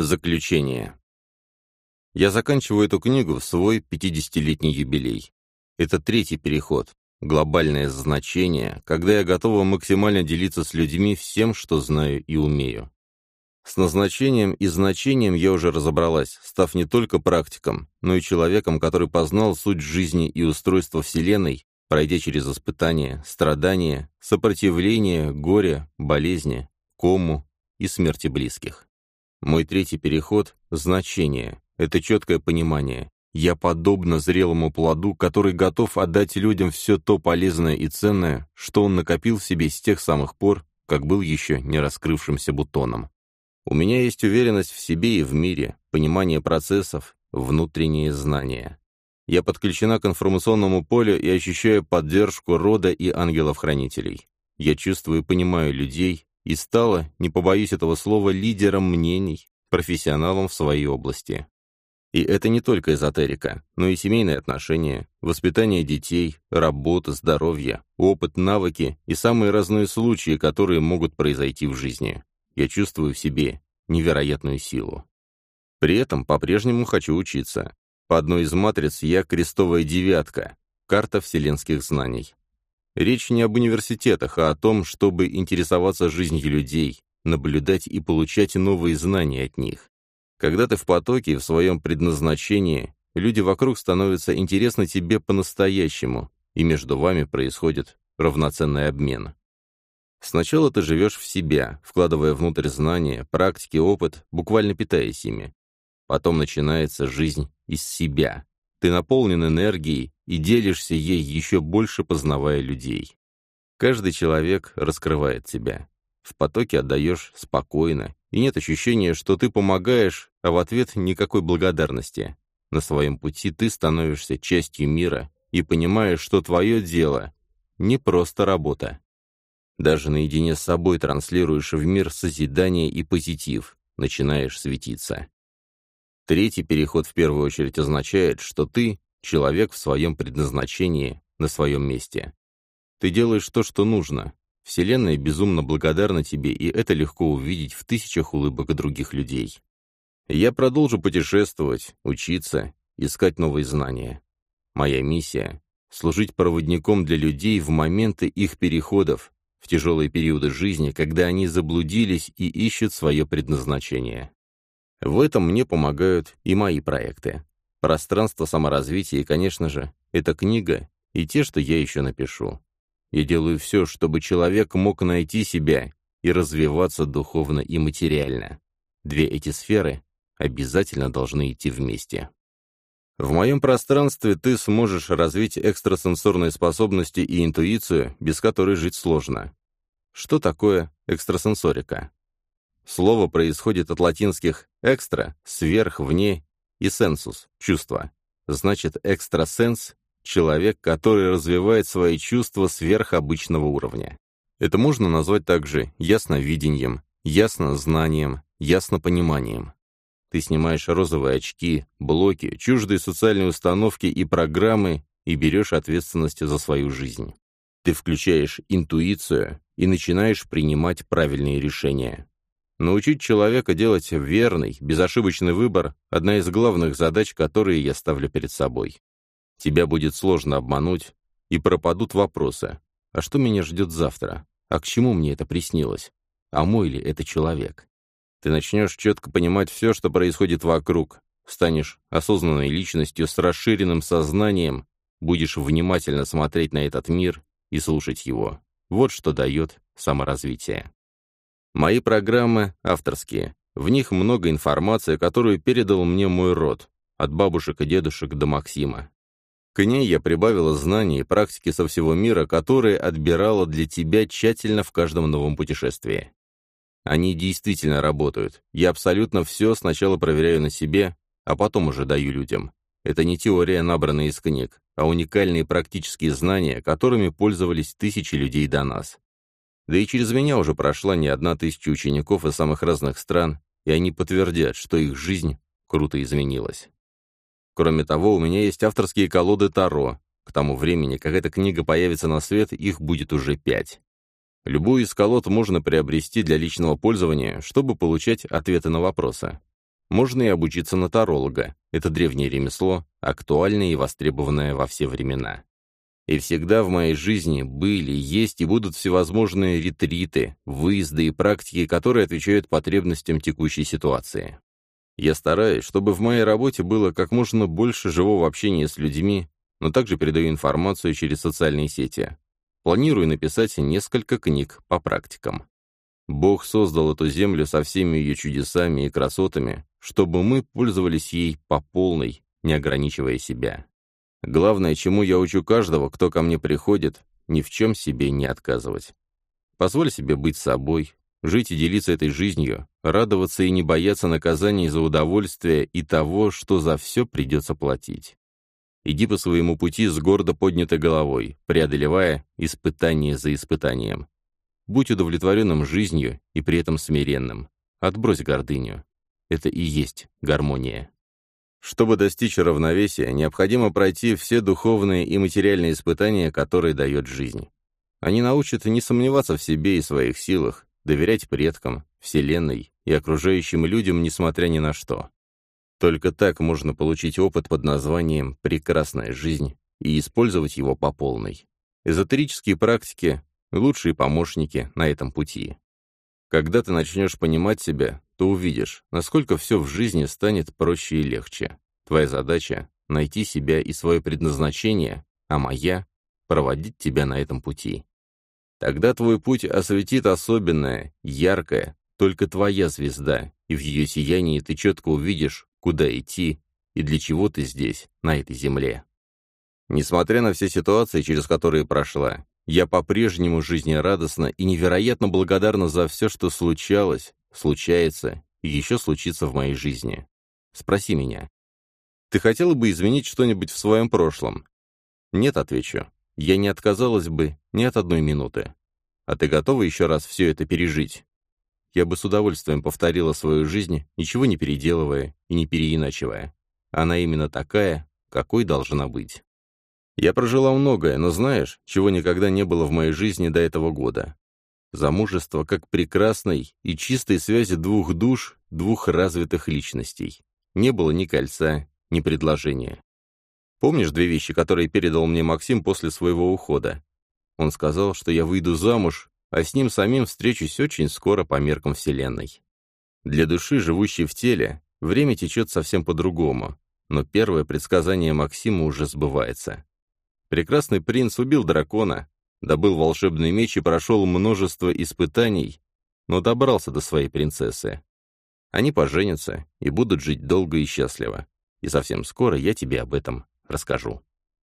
Заключение. Я заканчиваю эту книгу в свой 50-летний юбилей. Это третий переход, глобальное значение, когда я готова максимально делиться с людьми всем, что знаю и умею. С назначением и значением я уже разобралась, став не только практиком, но и человеком, который познал суть жизни и устройства Вселенной, пройдя через испытания, страдания, сопротивление, горе, болезни, кому и смерти близких. Мой третий переход — значение. Это четкое понимание. Я подобно зрелому плоду, который готов отдать людям все то полезное и ценное, что он накопил в себе с тех самых пор, как был еще не раскрывшимся бутоном. У меня есть уверенность в себе и в мире, понимание процессов, внутренние знания. Я подключена к информационному полю и ощущаю поддержку рода и ангелов-хранителей. Я чувствую и понимаю людей, и стала, не побоюсь этого слова, лидером мнений, профессионалом в своей области. И это не только эзотерика, но и семейные отношения, воспитание детей, работа, здоровье, опыт, навыки и самые разные случаи, которые могут произойти в жизни. Я чувствую в себе невероятную силу. При этом по-прежнему хочу учиться. По одной из матриц я крестовая девятка, карта вселенских знаний. Речь не об университетах, а о том, чтобы интересоваться жизнью людей, наблюдать и получать новые знания от них. Когда ты в потоке, в своем предназначении, люди вокруг становятся интересны тебе по-настоящему, и между вами происходит равноценный обмен. Сначала ты живешь в себя, вкладывая внутрь знания, практики, опыт, буквально питаясь ими. Потом начинается жизнь из себя. Ты наполнен энергией, и делишься ей еще больше, познавая людей. Каждый человек раскрывает тебя. В потоке отдаешь спокойно, и нет ощущения, что ты помогаешь, а в ответ никакой благодарности. На своем пути ты становишься частью мира и понимаешь, что твое дело — не просто работа. Даже наедине с собой транслируешь в мир созидание и позитив, начинаешь светиться. Третий переход в первую очередь означает, что ты Человек в своем предназначении, на своем месте. Ты делаешь то, что нужно. Вселенная безумно благодарна тебе, и это легко увидеть в тысячах улыбок других людей. Я продолжу путешествовать, учиться, искать новые знания. Моя миссия — служить проводником для людей в моменты их переходов, в тяжелые периоды жизни, когда они заблудились и ищут свое предназначение. В этом мне помогают и мои проекты. Пространство саморазвития и, конечно же, эта книга и те, что я еще напишу. Я делаю все, чтобы человек мог найти себя и развиваться духовно и материально. Две эти сферы обязательно должны идти вместе. В моем пространстве ты сможешь развить экстрасенсорные способности и интуицию, без которой жить сложно. Что такое экстрасенсорика? Слово происходит от латинских «экстра» — «сверх», «вне» и сенсус — чувство. Значит, экстрасенс — человек, который развивает свои чувства сверх обычного уровня. Это можно назвать также ясновидением, яснознанием, яснопониманием. Ты снимаешь розовые очки, блоки, чуждые социальные установки и программы и берешь ответственность за свою жизнь. Ты включаешь интуицию и начинаешь принимать правильные решения. Научить человека делать верный, безошибочный выбор – одна из главных задач, которые я ставлю перед собой. Тебя будет сложно обмануть, и пропадут вопросы. А что меня ждет завтра? А к чему мне это приснилось? А мой ли это человек? Ты начнешь четко понимать все, что происходит вокруг, станешь осознанной личностью с расширенным сознанием, будешь внимательно смотреть на этот мир и слушать его. Вот что дает саморазвитие. Мои программы авторские. В них много информации, которую передал мне мой род, от бабушек и дедушек до Максима. К ней я прибавила знаний и практики со всего мира, которые отбирала для тебя тщательно в каждом новом путешествии. Они действительно работают. Я абсолютно все сначала проверяю на себе, а потом уже даю людям. Это не теория, набранная из книг, а уникальные практические знания, которыми пользовались тысячи людей до нас. Да и через меня уже прошла не одна тысяча учеников из самых разных стран, и они подтвердят, что их жизнь круто изменилась. Кроме того, у меня есть авторские колоды Таро. К тому времени, как эта книга появится на свет, их будет уже пять. Любую из колод можно приобрести для личного пользования, чтобы получать ответы на вопросы. Можно и обучиться на таролога. Это древнее ремесло, актуальное и востребованное во все времена. И всегда в моей жизни были, есть и будут всевозможные ретриты, выезды и практики, которые отвечают потребностям текущей ситуации. Я стараюсь, чтобы в моей работе было как можно больше живого общения с людьми, но также передаю информацию через социальные сети. Планирую написать несколько книг по практикам. Бог создал эту землю со всеми ее чудесами и красотами, чтобы мы пользовались ей по полной, не ограничивая себя. Главное, чему я учу каждого, кто ко мне приходит, ни в чем себе не отказывать. Позволь себе быть собой, жить и делиться этой жизнью, радоваться и не бояться наказаний за удовольствие и того, что за все придется платить. Иди по своему пути с гордо поднятой головой, преодолевая испытание за испытанием. Будь удовлетворенным жизнью и при этом смиренным. Отбрось гордыню. Это и есть гармония. Чтобы достичь равновесия, необходимо пройти все духовные и материальные испытания, которые дает жизнь. Они научат не сомневаться в себе и своих силах, доверять предкам, Вселенной и окружающим людям, несмотря ни на что. Только так можно получить опыт под названием «прекрасная жизнь» и использовать его по полной. Эзотерические практики — лучшие помощники на этом пути. Когда ты начнешь понимать себя, то увидишь, насколько все в жизни станет проще и легче. Твоя задача — найти себя и свое предназначение, а моя — проводить тебя на этом пути. Тогда твой путь осветит особенная, яркая, только твоя звезда, и в ее сиянии ты четко увидишь, куда идти и для чего ты здесь, на этой земле. Несмотря на все ситуации, через которые прошла, я по-прежнему жизнерадостна и невероятно благодарна за все, что случалось, случается и еще случится в моей жизни. Спроси меня. Ты хотела бы изменить что-нибудь в своем прошлом? Нет, отвечу. Я не отказалась бы ни от одной минуты. А ты готова еще раз все это пережить? Я бы с удовольствием повторила свою жизнь, ничего не переделывая и не переиначивая. Она именно такая, какой должна быть. Я прожила многое, но знаешь, чего никогда не было в моей жизни до этого года? Замужество как прекрасной и чистой связи двух душ, двух развитых личностей. Не было ни кольца, ни предложения. Помнишь две вещи, которые передал мне Максим после своего ухода? Он сказал, что я выйду замуж, а с ним самим встречусь очень скоро по меркам Вселенной. Для души, живущей в теле, время течет совсем по-другому, но первое предсказание Максима уже сбывается. Прекрасный принц убил дракона, добыл волшебный меч и прошел множество испытаний, но добрался до своей принцессы. Они поженятся и будут жить долго и счастливо. И совсем скоро я тебе об этом расскажу.